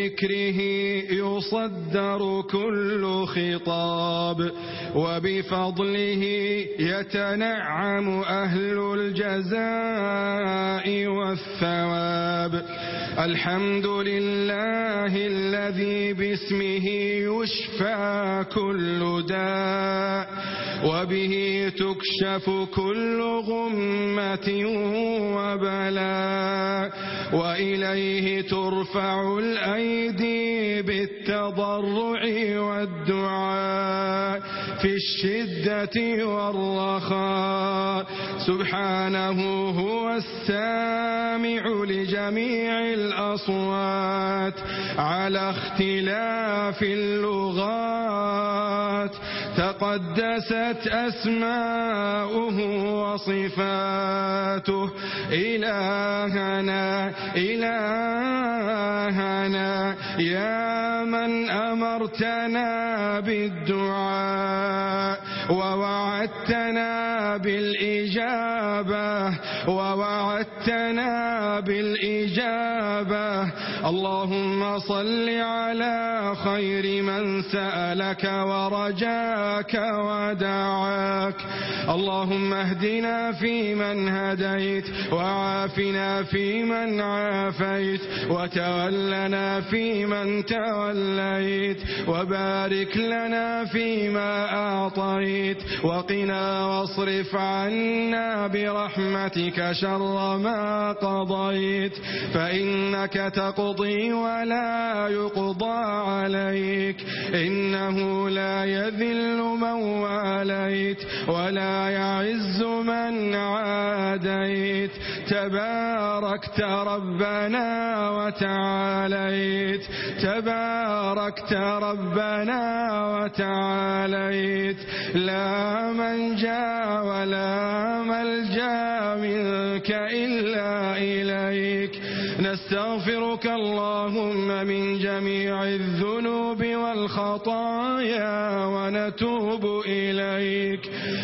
ذكره يصدر كل خطاب وبفضله يتنعم أهل الجزاء والثواب. الحمد لله الذي باسمه يشفى كل داء. وبه تكشف كل غمة وبلاء وإليه ترفع الأيدي بالتضرع والدعاء في الشدة والرخاء سبحانه هو السامع لجميع الأصوات على اختلاف اللغات تقدست أسماؤه وصفاته. إلهنا إلهنا يا من أمرتنا بالدعاء ووعدتنا بالإجابة ووعدتنا بالإجابة. اللهم صل على خير من سألك ورجاك ودعاك. اللهم اهدنا فيمن هديت وعافنا فيمن عافيت وتولنا فيمن توليت وبارك لنا فيما أعطيت وقنا واصرف عنا برحمتك شر ما قضيت. فإنك تقضي تقضي ولا يقضى عليك. إنه لا يذل من واليت ولا يعز من عاديت. تباركت ربنا وتعاليت. تباركت ربنا وتعاليت. لا من جاء ولا ملجأ. نستغفرك اللهم من جميع الذنوب والخطايا ونتوب إليك.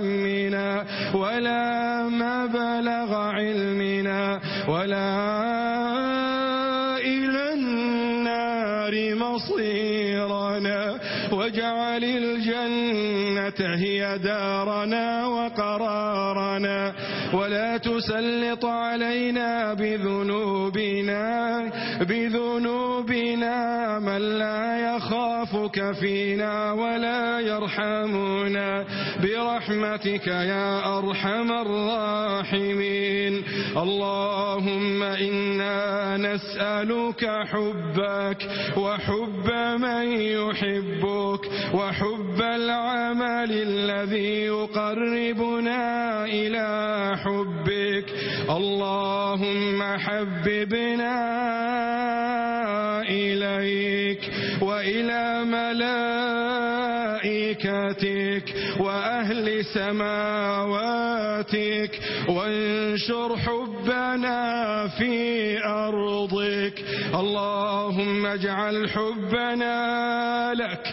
همنا ولا مبلغ علمنا ولا إلى النار مصيرنا واجعل الجنة الجنة هي دارنا وقرارنا ولا تسلط علينا بذنوبنا بذنوبنا من لا يخافك فينا ولا يرحمنا برحمتك يا أرحم الراحمين اللهم إنا نسألك حبك وحب من يحبك وحب حب العمل الذي يقربنا إلى حبك. اللهم حببنا إليك وإلى ملائكتك وأهل سماواتك. وانشر حبنا في أرضك. اللهم اجعل حبنا لك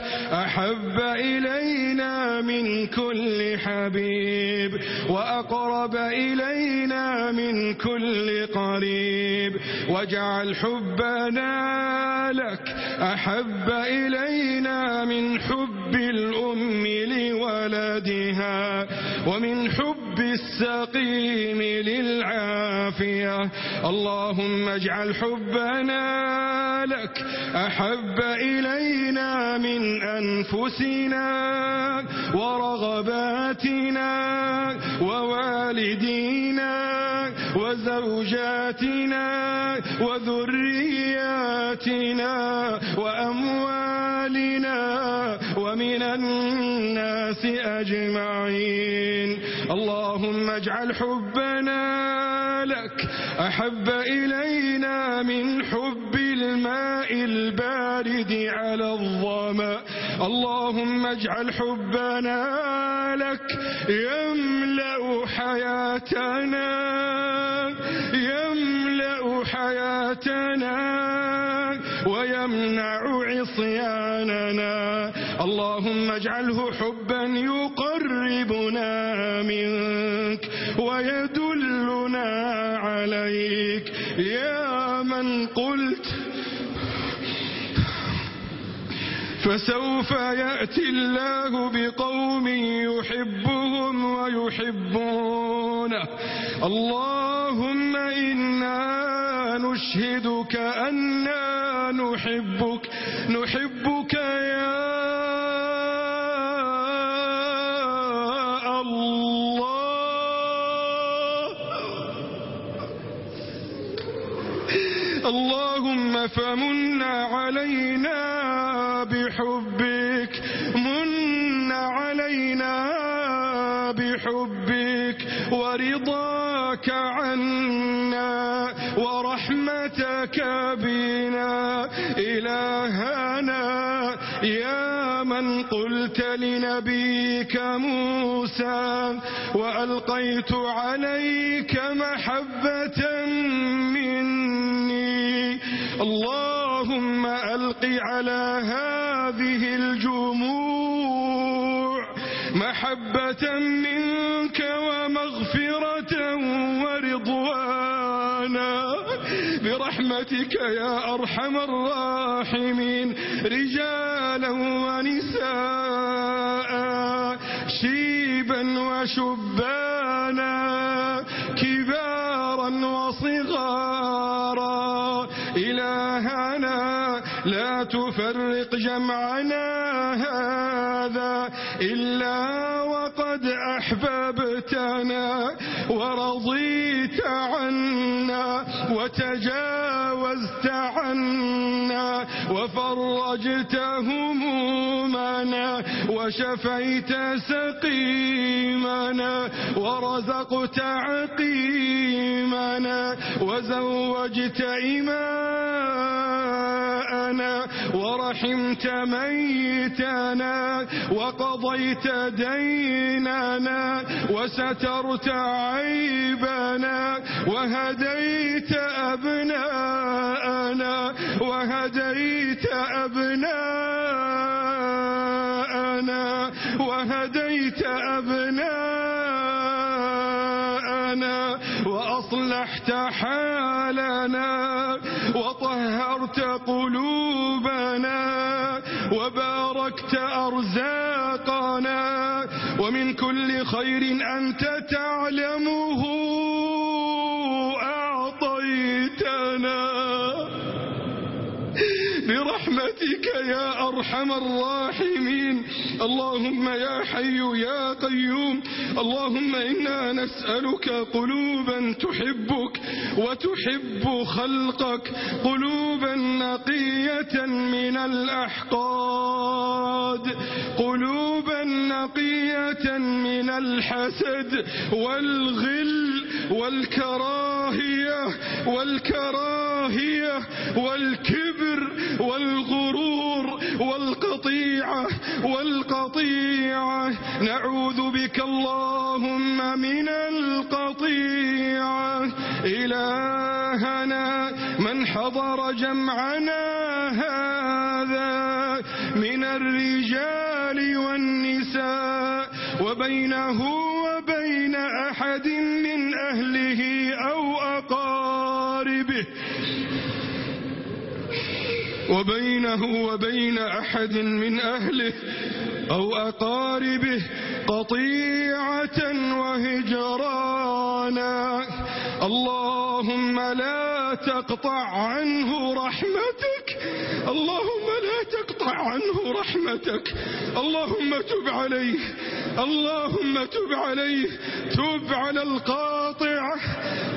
أحب إلينا من كل حبيب وأقرب إلينا من كل قريب واجعل حبنا لك أحب إلينا من حب الأم لولدها ومن حب المستقيم للعافية. اللهم اجعل حبنا لك أحب إلينا من أنفسنا ورغباتنا ووالدينا وزوجاتنا وذرياتنا وأموالنا ومن الناس أجمعين. اللهم اجعل حبنا لك أحب إلينا من حب الماء البارد على الظمأ. اللهم اجعل حبنا لك يملأ حياتنا يملأ حياتنا ويمنع عصياننا. اللهم اجعله حبا يقربنا من من قلت فسوف يأتي الله بقوم يحبهم ويحبونه اللهم إنا نشهدك أنا نحبك نحبك رحمتك بنا إلهنا. يا من قلت لنبيك موسى وألقيت عليك محبة مني. اللهم ألق على هذه الجموع محبة مني. برحمتك يا أرحم الراحمين. رجالا ونساء شيبا وشبانا كبارا وصغارا. إلهنا لا تفرق جمعنا هذا إلا وقد أحببتنا ورضيت عنا وتجاوزنا عجزت عنا وفرجت همومنا وشفيت سقيمنا ورزقت عقيمنا وزوجت إماءنا ورحمت ميتنا وقضيت ديننا وسترت عيبنا وهديت أبناءنا وهديت أبناءنا وهديت أبناءنا برحمتك يا أرحم الراحمين. اللهم يا حي يا قيوم. اللهم إنا نسألك قلوبا تحبك وتحب خلقك قلوبا نقية من الأحقاد قلوبا نقية من الحسد والغل والكراهية والكراهية الكراهية والكبر والغرور والقطيعة والقطيعة. نعوذ بك اللهم من القطيعة. إلهنا من حضر جمعنا هذا من الرجال والنساء وبينه وبين أحد من أهله وبينه وبين أحد من أهله أو أقاربه قطيعة وهجرانا اللهم لا تقطع عنه رحمتك اللهم لا تقطع عنه رحمتك. اللهم تب عليه. اللهم تب عليه. تب على القاطعة.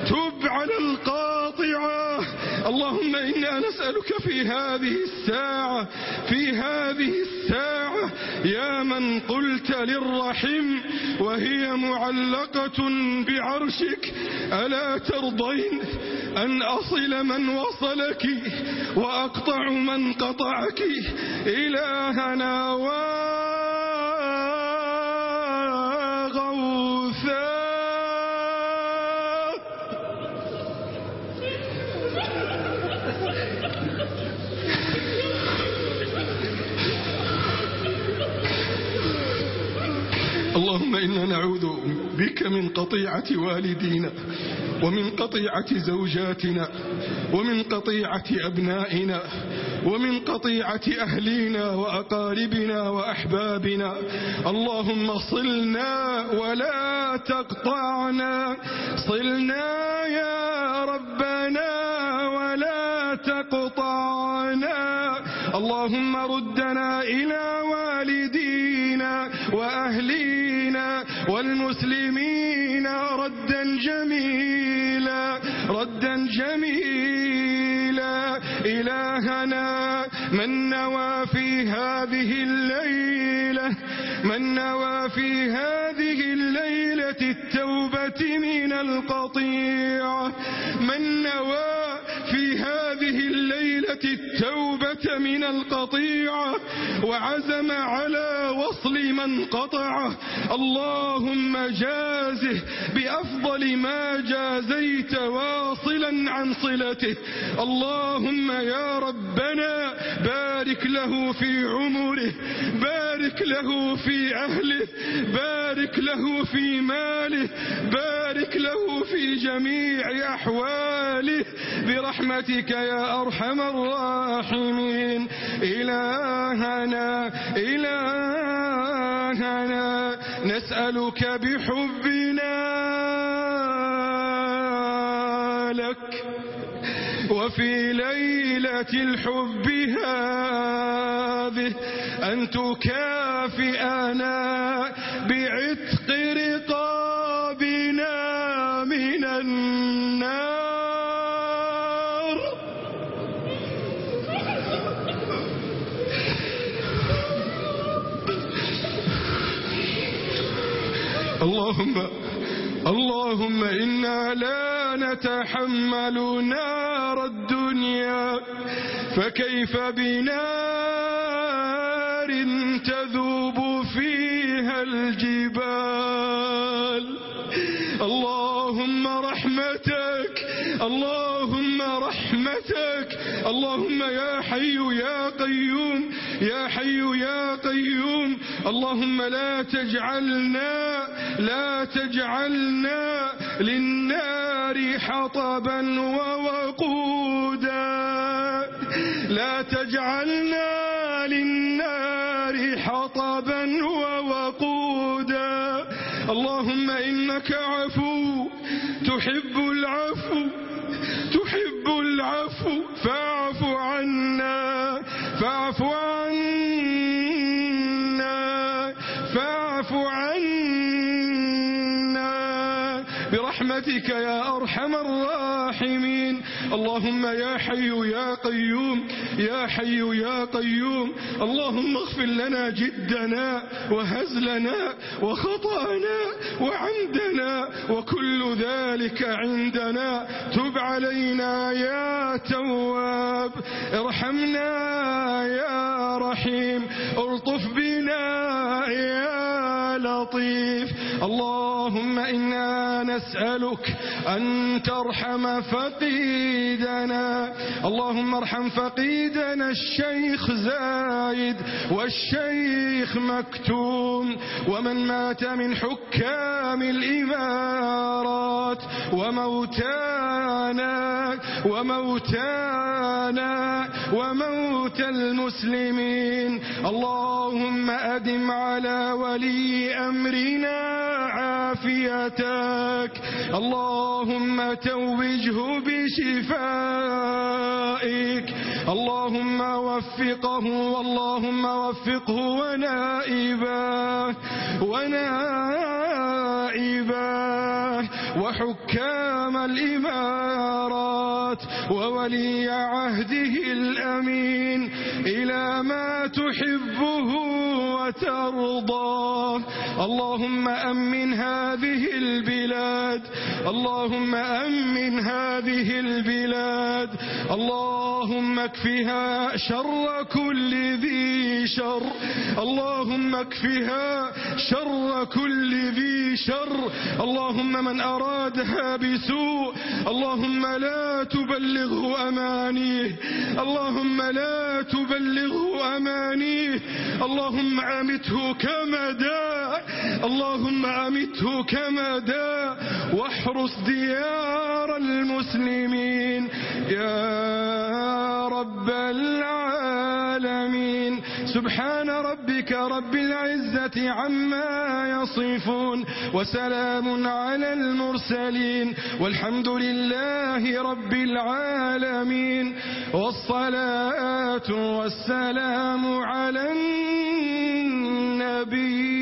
تب على القاطعة. اللهم إنا نسألك في هذه الساعة. في هذه الساعة. يا من قلت للرحم وهي معلقة بعرشك. ألا ترضين أن أصل من وصلك؟ وأقطع من قطعك إلهنا وغوثا. اللهم إنا نعوذ بك من قطيعة والدينا ومن قطيعة زوجاتنا ومن قطيعة أبنائنا ومن قطيعة أهلينا وأقاربنا وأحبابنا. اللهم صلنا ولا تقطعنا. صلنا يا ربنا ولا تقطعنا. اللهم ردنا إلى أهلينا والمسلمين ردا جميلا ردا جميلا. إلهنا من نوى في هذه الليلة من نوى في هذه الليلة التوبة من القطيع من نوى في هذه الليلة التوبة من القطيعة وعزم على وصل من قطعه. اللهم جازه بأفضل ما جازيت واصلا عن صلته. اللهم يا ربنا بارك له في عمره بارك له في أهله بارك له في ماله بارك له في جميع أحواله. برحمتك يا أرحم الراحمين. إلهنا إلهنا نسألك بحبنا لك. وفي ليلة الحب هذه أن تكافئنا بعتق رقابنا من النار. اللهم اللهم إنا لا نتحمل نار الدنيا فكيف بنار تذوب فيها الجبال؟ اللهم رحمتك اللهم رحمتك اللهم يا حي يا قيوم يا حي يا قيوم اللهم لا تجعلنا لا تجعلنا للنار حطبا ووقودا لا تجعلنا يا أرحم الراحمين. اللهم يا حي يا قيوم يا حي يا قيوم. اللهم اغفر لنا جدنا وهزلنا وخطأنا وعمدنا وكل ذلك عندنا. تب علينا يا تواب. ارحمنا يا رحيم. ألطف بنا يا لطيف. اللهم إنا نسألك أن ترحم فقيدنا. اللهم ارحم فقيدنا الشيخ زايد والشيخ مكتوم ومن مات من حكام الإمارات وموتانا وموتانا وموت المسلمين. اللهم أدم على ولي أمرنا عافيتك. اللهم توجه بشفائك. اللهم وفقه اللهم وفقه ونائبه. ونائبه. وحكام الإمارات وولي عهده الأمين إلى ما تحبه وترضاه. اللهم أمن هذه البلاد اللهم أمن هذه البلاد. اللهم اكفها شر كل ذي شر. اللهم اكفها شر كل ذي شر. اللهم من أرادها بسوء. اللهم لا تبلغه أمانيه. اللهم لا تبلغه أمانيه. اللهم عمته كمداه اللهم أمته كما دا واحرس ديار المسلمين يا رب العالمين سبحان ربك رب العزة عما يصفون وسلام على المرسلين والحمد لله رب العالمين والصلاة والسلام على النبي